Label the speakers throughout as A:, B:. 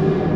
A: you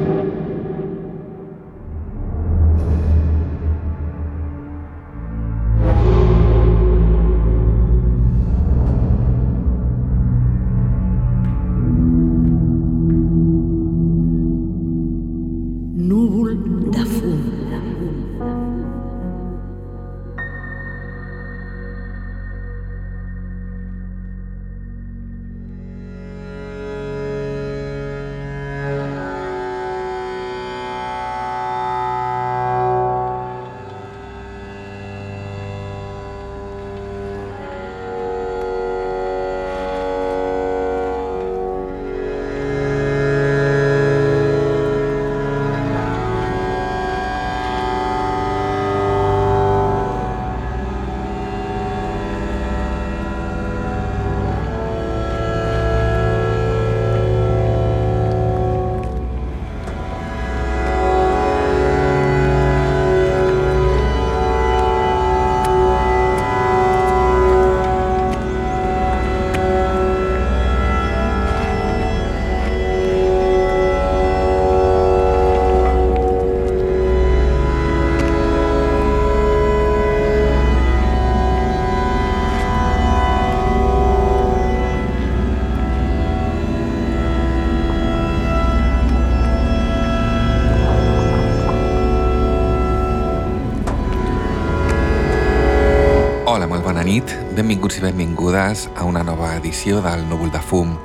A: benvingudes a una nova edició del Núvol de Fum,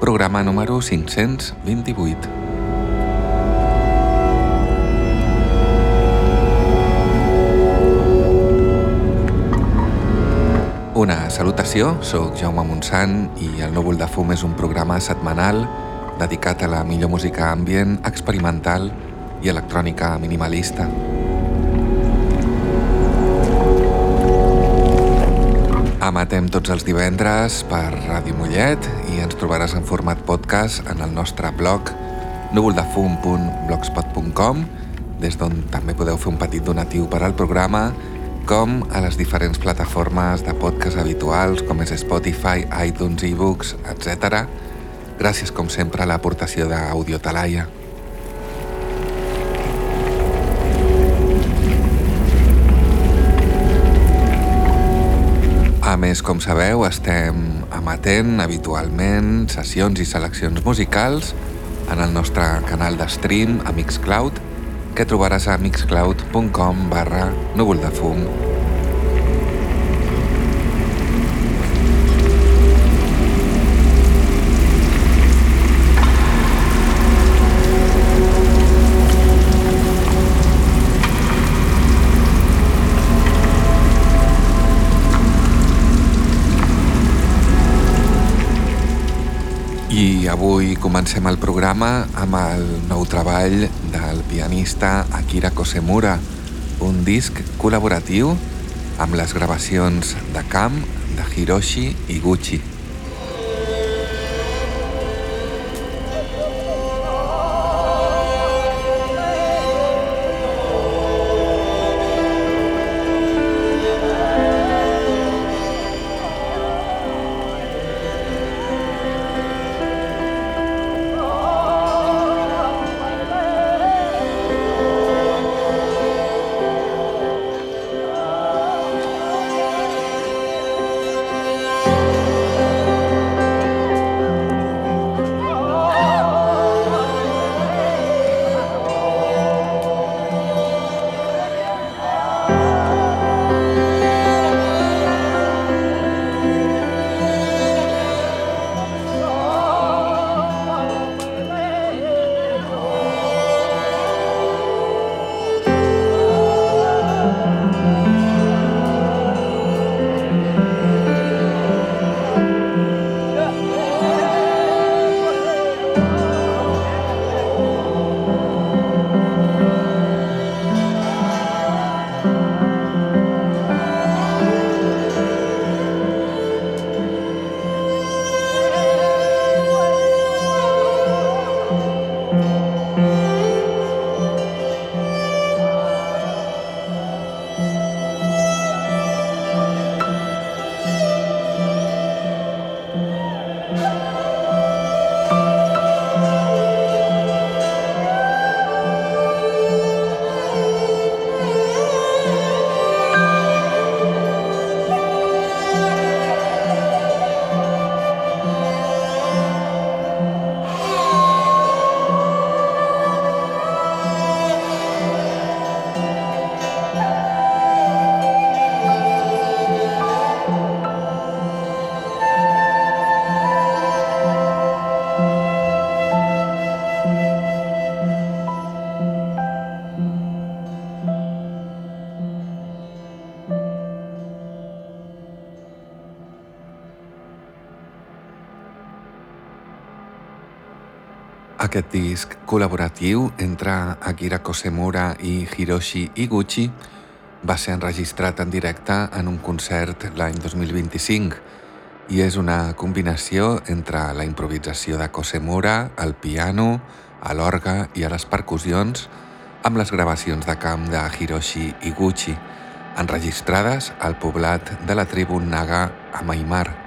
A: programa número 528. Una salutació, sóc Jaume Montsant i el Núvol de Fum és un programa setmanal dedicat a la millor música ambient, experimental i electrònica minimalista. Emetem tots els divendres per Ràdio Mollet i ens trobaràs en format podcast en el nostre blog núvoldefum.blogspot.com des d'on també podeu fer un petit donatiu per al programa com a les diferents plataformes de podcast habituals com és Spotify, iTunes, ebooks, etc. Gràcies com sempre a l'aportació d'Audio Talaia. A més, com sabeu, estem emetent habitualment sessions i seleccions musicals en el nostre canal de stream a Mixcloud, que trobaràs a mixcloud.com barra núvol de fum. Avui comencem el programa amb el nou treball del pianista Akira Kosemura, un disc col·laboratiu amb les gravacions de Cam, de Hiroshi i Gucci.
B: Aquest disc col·laboratiu entre Akira Kosemura i Hiroshi Iguchi va ser enregistrat en directe en un concert l'any 2025 i és una combinació entre la improvisació de Kosemura, el piano, a l'orga i a les percussions amb les gravacions de camp de Hiroshi Iguchi, enregistrades al poblat de la tribu Naga a Maimar.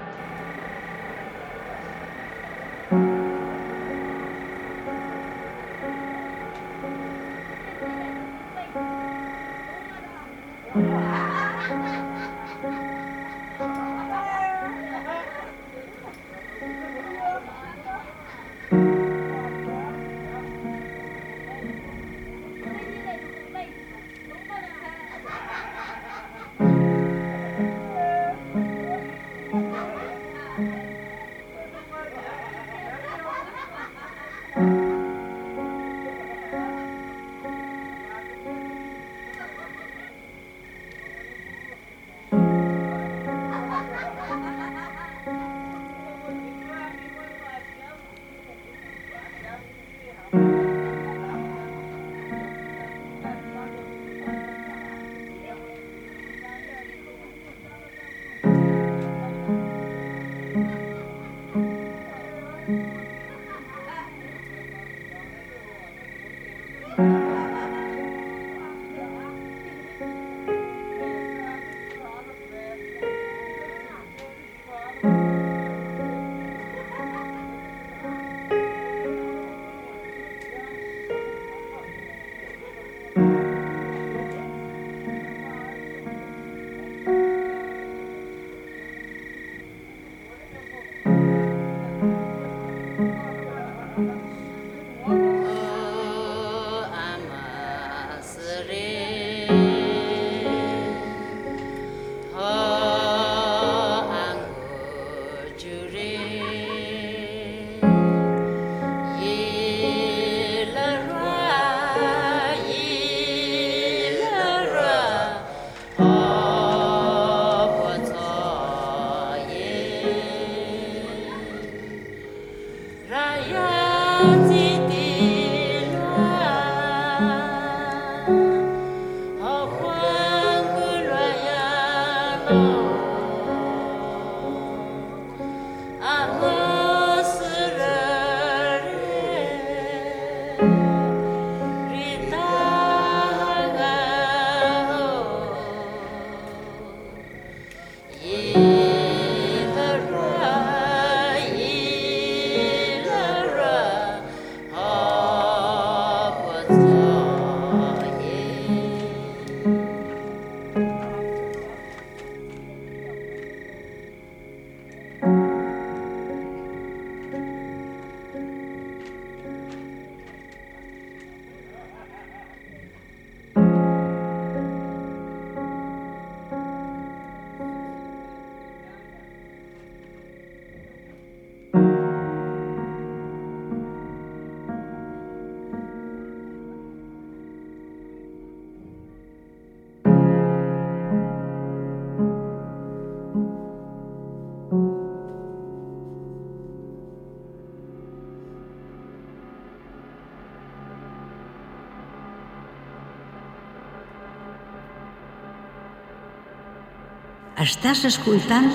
A: Estàs escoltant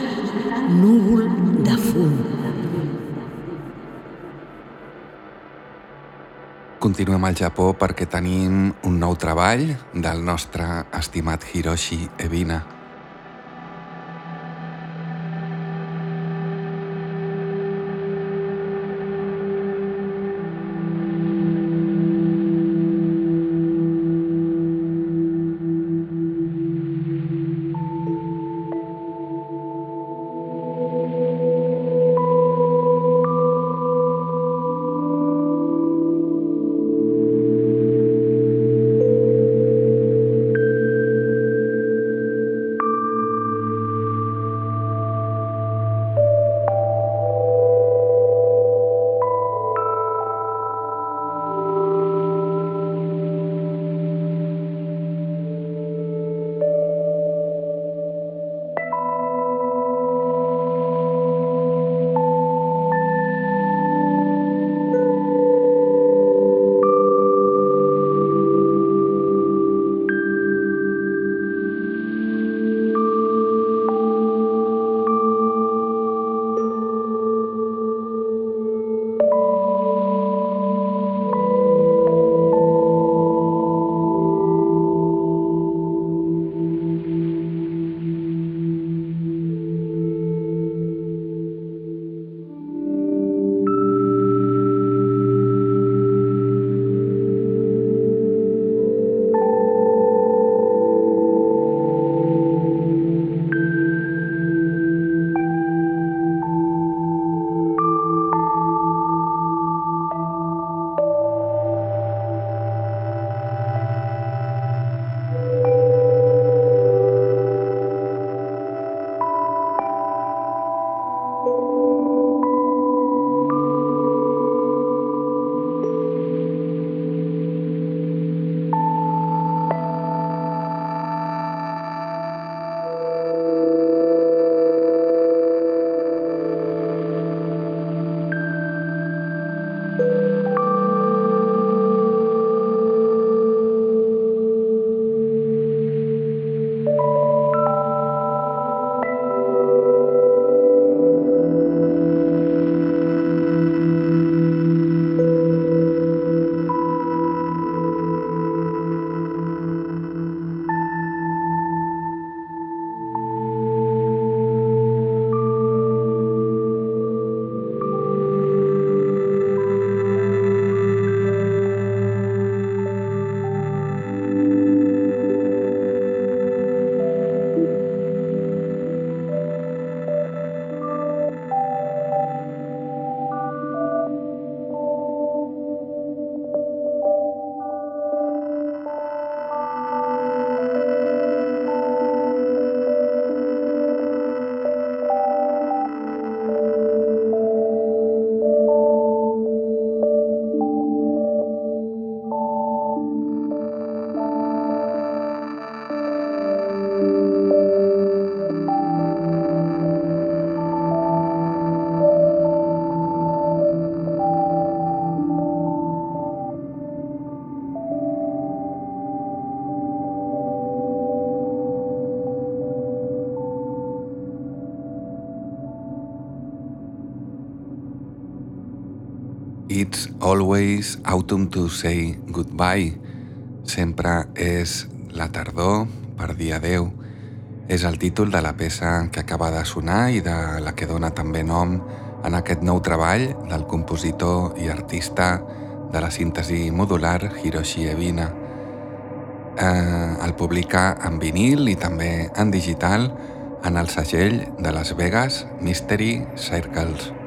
A: Núvol de fum.
B: Continuem al Japó perquè tenim un nou treball del nostre estimat Hiroshi Ebina.
A: It's always autumn to say goodbye. Sempre és la tardor per dir adeu. És el títol de la peça que acaba de sonar i de la que dona també nom en aquest nou treball del compositor i artista de la síntesi modular Hiroshi Ebina. Eh, el publica en vinil i també en digital en el segell de Las Vegas Mystery Circles.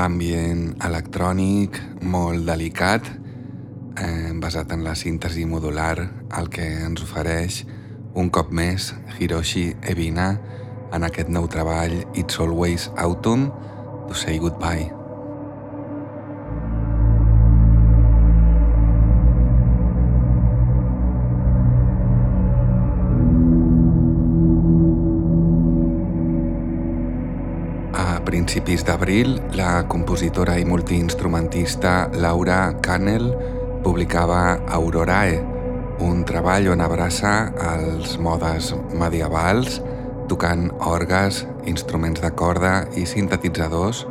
A: Ambient electrònic molt delicat, eh, basat en la síntesi modular, el que ens ofereix un cop més Hiroshi Ebina en aquest nou treball It's Always Autumn to Say Goodbye. Principis d'abril, la compositora i multiinstrumentista Laura Cannell publicava Aurorae, un treball on abraça els modes medievals, tocant orgues, instruments de corda i sintetitzadors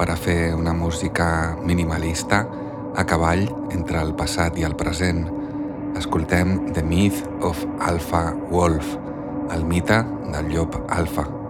A: per a fer una música minimalista a cavall entre el passat i el present. Escoltem The Myth of Alpha Wolf, el mite del llop alfa.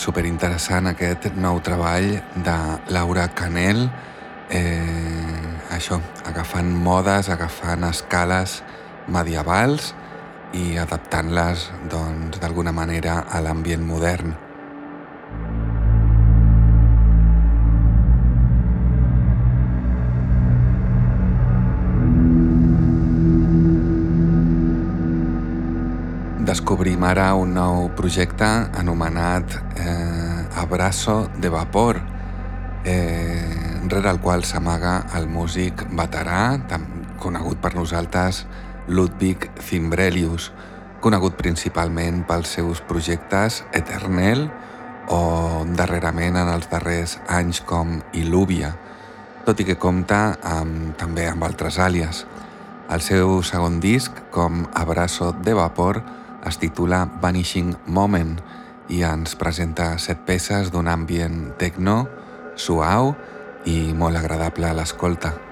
A: Superinteressant aquest nou treball de Laura Canel. Eh, això, agafant modes, agafant escales medievals i adaptant-les doncs d'alguna manera a l'ambient modern. descobrim ara un nou projecte anomenat Abraço de Vapor, eh, rere el qual s'amaga el músic veterà, conegut per nosaltres Ludwig Zimbrelius, conegut principalment pels seus projectes Eternel o darrerament en els darrers anys com Illuvia, tot i que compta amb, també amb altres àlies. El seu segon disc, com Abraço de Vapor, es titula Vanishing Moment i ens presenta set peces d'un ambient techno, suau i molt agradable a l'escolta.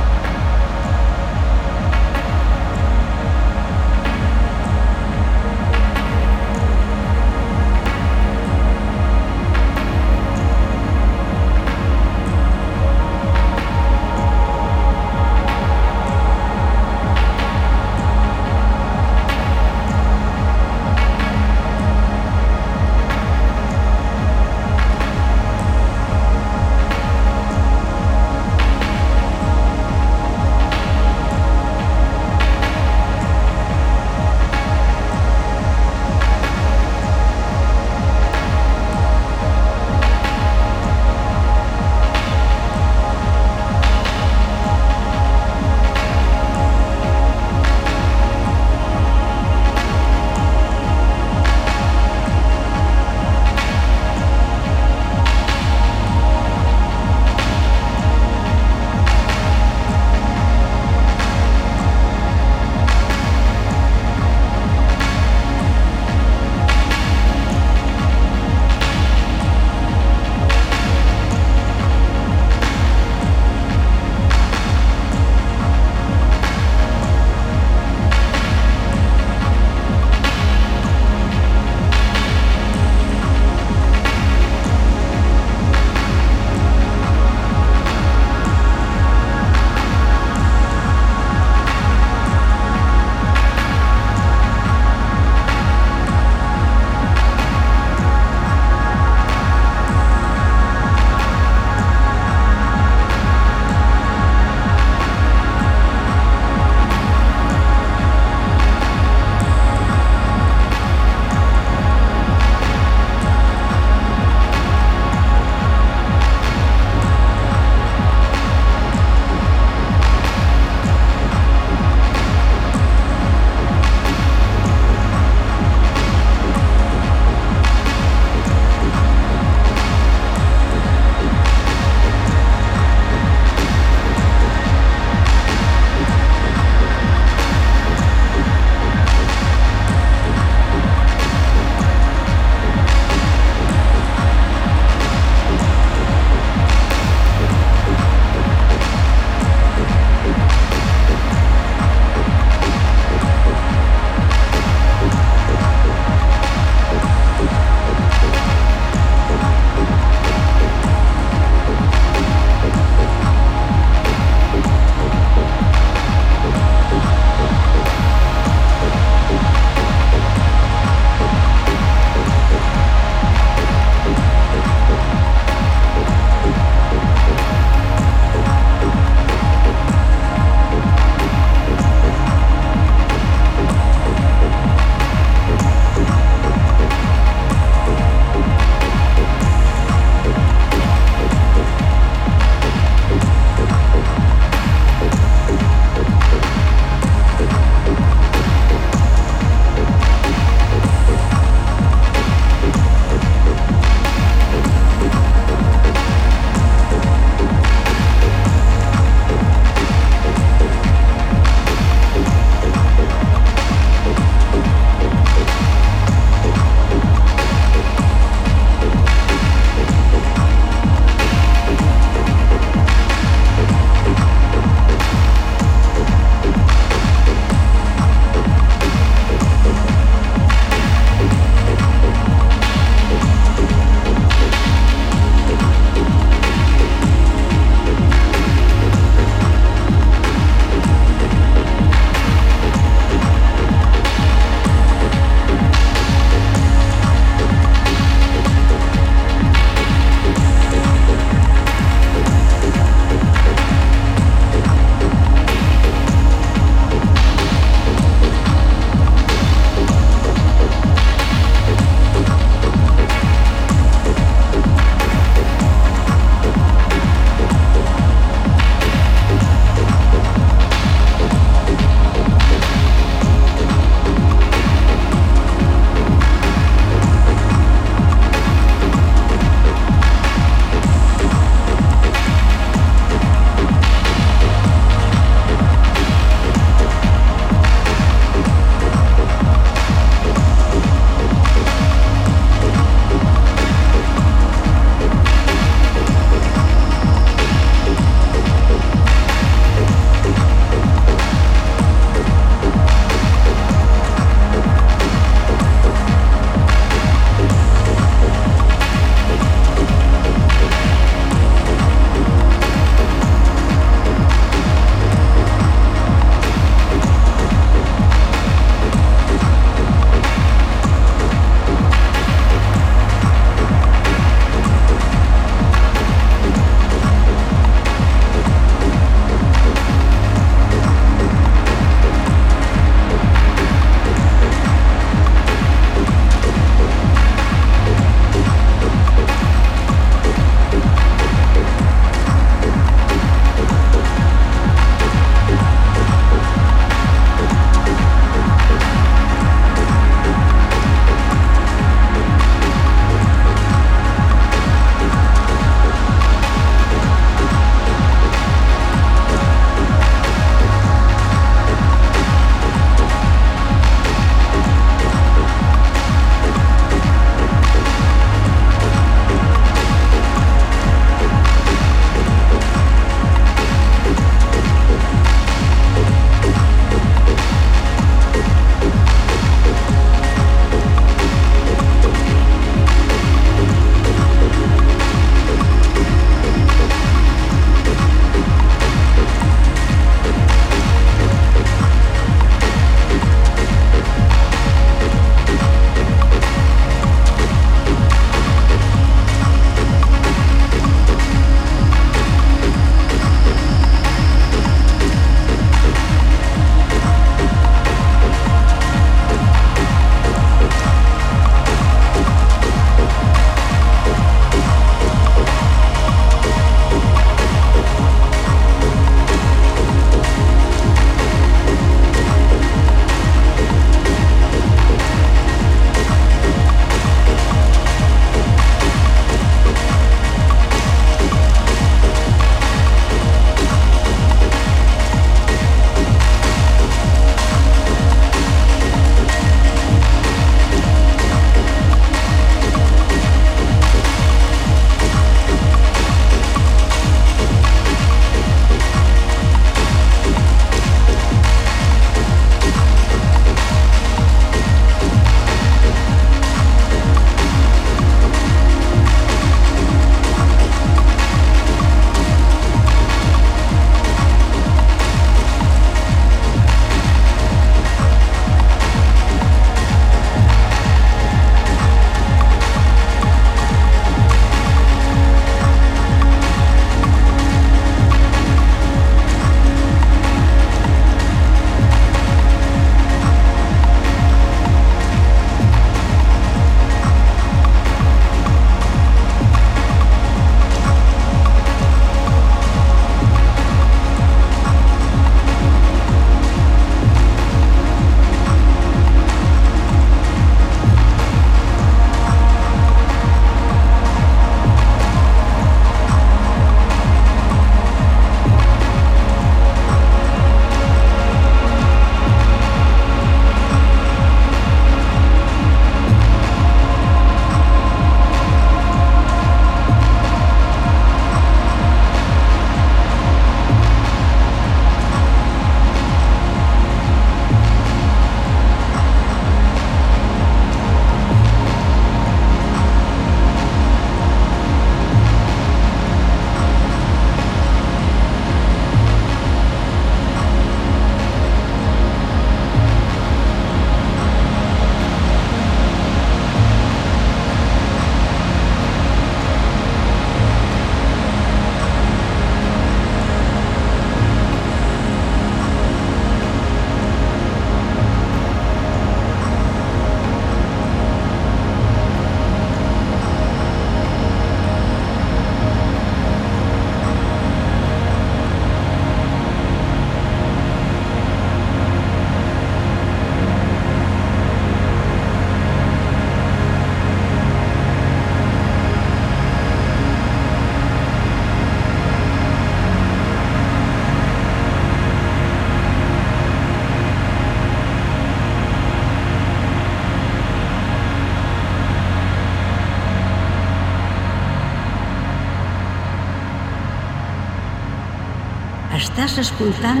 B: Estàs escoltant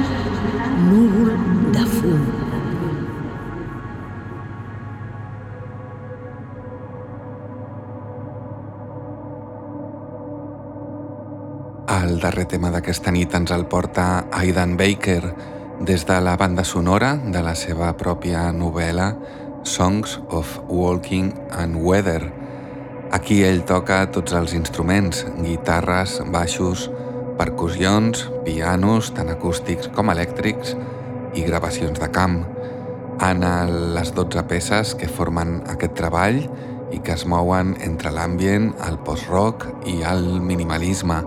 B: Núvol de fum.
A: El darrer tema d'aquesta nit ens el porta Aidan Baker des de la banda sonora de la seva pròpia novel·la Songs of Walking and Weather. Aquí ell toca tots els instruments, guitarres, baixos, percussions, pianos, tant acústics com elèctrics i gravacions de camp. En les 12 peces que formen aquest treball i que es mouen entre l'ambient, el post-rock i el minimalisme.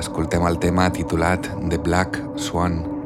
A: Escoltem el tema titulat The Black Swan.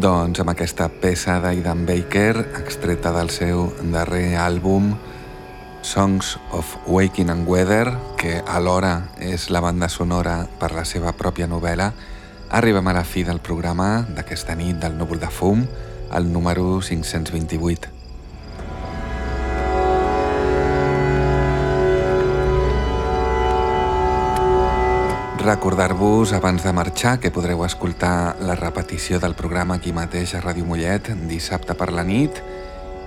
A: Doncs amb aquesta peça d'Aidan Baker, extreta del seu darrer àlbum Songs of Waking and Weather, que alhora és la banda sonora per la seva pròpia novel·la, arribem a la fi del programa d'aquesta nit del núvol de fum, el número 528. Recordar-vos abans de marxar que podreu escoltar la repetició del programa aquí mateix a Ràdio Mollet dissabte per la nit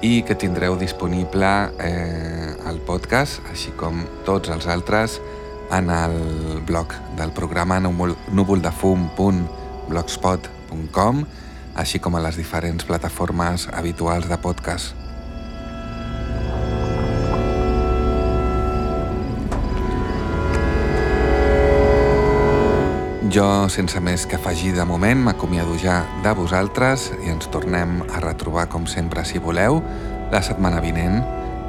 A: i que tindreu disponible eh, el podcast, així com tots els altres, en el blog del programa núvoldefum.blogspot.com així com a les diferents plataformes habituals de podcast. Jo, sense més que afegir de moment, m'acomiado ja de vosaltres i ens tornem a retrobar, com sempre, si voleu, la setmana vinent,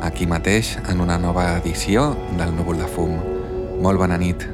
A: aquí mateix, en una nova edició del Núvol de Fum. Molt bona nit.